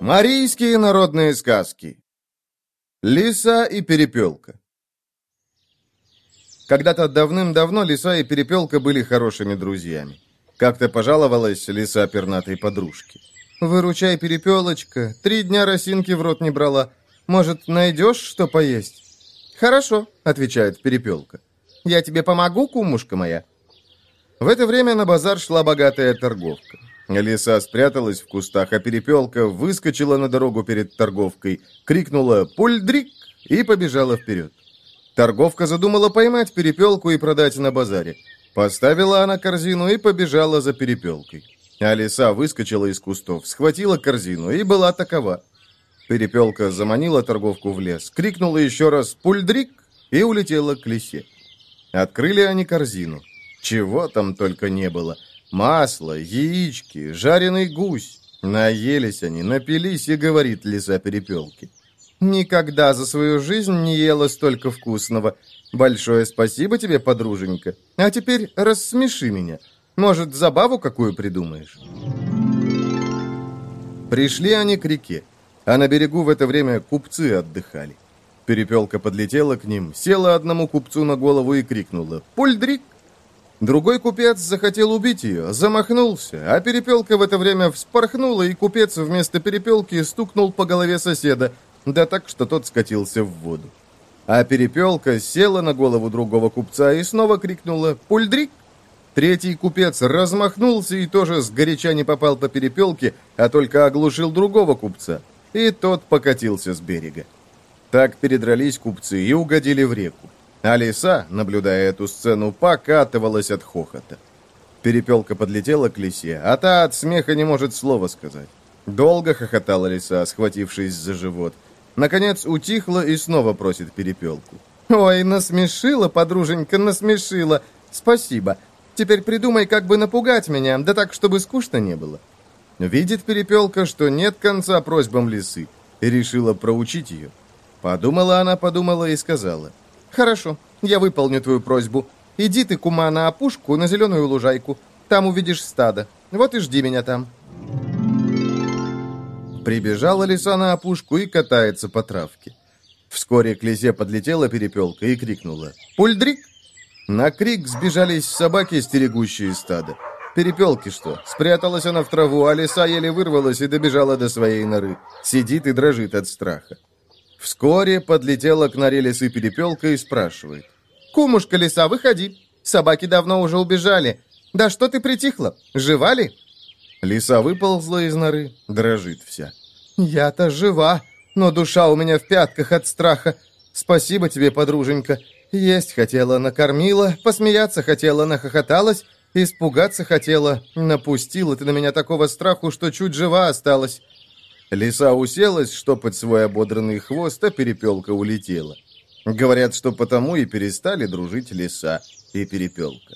Марийские народные сказки Лиса и Перепелка Когда-то давным-давно Лиса и Перепелка были хорошими друзьями. Как-то пожаловалась Лиса пернатой подружке. «Выручай, Перепелочка, три дня росинки в рот не брала. Может, найдешь, что поесть?» «Хорошо», — отвечает Перепелка. «Я тебе помогу, кумушка моя?» В это время на базар шла богатая торговка. Лиса спряталась в кустах, а перепелка выскочила на дорогу перед торговкой, крикнула «Пульдрик!» и побежала вперед. Торговка задумала поймать перепелку и продать на базаре. Поставила она корзину и побежала за перепелкой. А лиса выскочила из кустов, схватила корзину и была такова. Перепелка заманила торговку в лес, крикнула еще раз «Пульдрик!» и улетела к лисе. Открыли они корзину. Чего там только не было – Масло, яички, жареный гусь. Наелись они, напились, и говорит лиса перепелки. Никогда за свою жизнь не ела столько вкусного. Большое спасибо тебе, подруженька. А теперь рассмеши меня. Может, забаву какую придумаешь? Пришли они к реке, а на берегу в это время купцы отдыхали. Перепелка подлетела к ним, села одному купцу на голову и крикнула «Пульдрик!» Другой купец захотел убить ее, замахнулся, а перепелка в это время вспорхнула, и купец вместо перепелки стукнул по голове соседа, да так, что тот скатился в воду. А перепелка села на голову другого купца и снова крикнула «Пульдрик!». Третий купец размахнулся и тоже сгоряча не попал по перепелке, а только оглушил другого купца, и тот покатился с берега. Так передрались купцы и угодили в реку. А лиса, наблюдая эту сцену, покатывалась от хохота. Перепелка подлетела к лисе, а та от смеха не может слова сказать. Долго хохотала лиса, схватившись за живот. Наконец утихла и снова просит перепелку. «Ой, насмешила, подруженька, насмешила. Спасибо. Теперь придумай, как бы напугать меня, да так, чтобы скучно не было». Видит перепелка, что нет конца просьбам лисы, и решила проучить ее. Подумала она, подумала и сказала – «Хорошо, я выполню твою просьбу. Иди ты, кума, на опушку, на зеленую лужайку. Там увидишь стадо. Вот и жди меня там». Прибежала лиса на опушку и катается по травке. Вскоре к лисе подлетела перепелка и крикнула «Пульдрик!». На крик сбежались собаки, стерегущие стадо. Перепелки что? Спряталась она в траву, а лиса еле вырвалась и добежала до своей норы. Сидит и дрожит от страха. Вскоре подлетела к норе лисы перепелка и спрашивает. «Кумушка лиса, выходи. Собаки давно уже убежали. Да что ты притихла? Жива ли?» Лиса выползла из норы, дрожит вся. «Я-то жива, но душа у меня в пятках от страха. Спасибо тебе, подруженька. Есть хотела, накормила, посмеяться хотела, нахохоталась, испугаться хотела. Напустила ты на меня такого страху, что чуть жива осталась. Лиса уселась штопать свой ободранный хвост, а перепелка улетела. Говорят, что потому и перестали дружить лиса и перепелка.